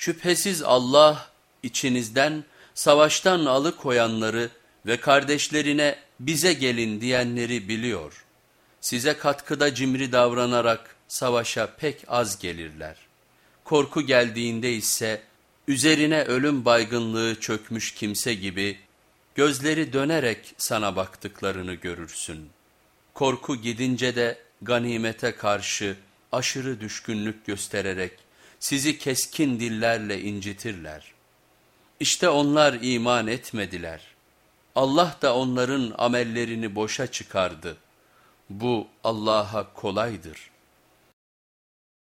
Şüphesiz Allah içinizden savaştan alıkoyanları ve kardeşlerine bize gelin diyenleri biliyor. Size katkıda cimri davranarak savaşa pek az gelirler. Korku geldiğinde ise üzerine ölüm baygınlığı çökmüş kimse gibi gözleri dönerek sana baktıklarını görürsün. Korku gidince de ganimete karşı aşırı düşkünlük göstererek sizi keskin dillerle incitirler. İşte onlar iman etmediler. Allah da onların amellerini boşa çıkardı. Bu Allah'a kolaydır.''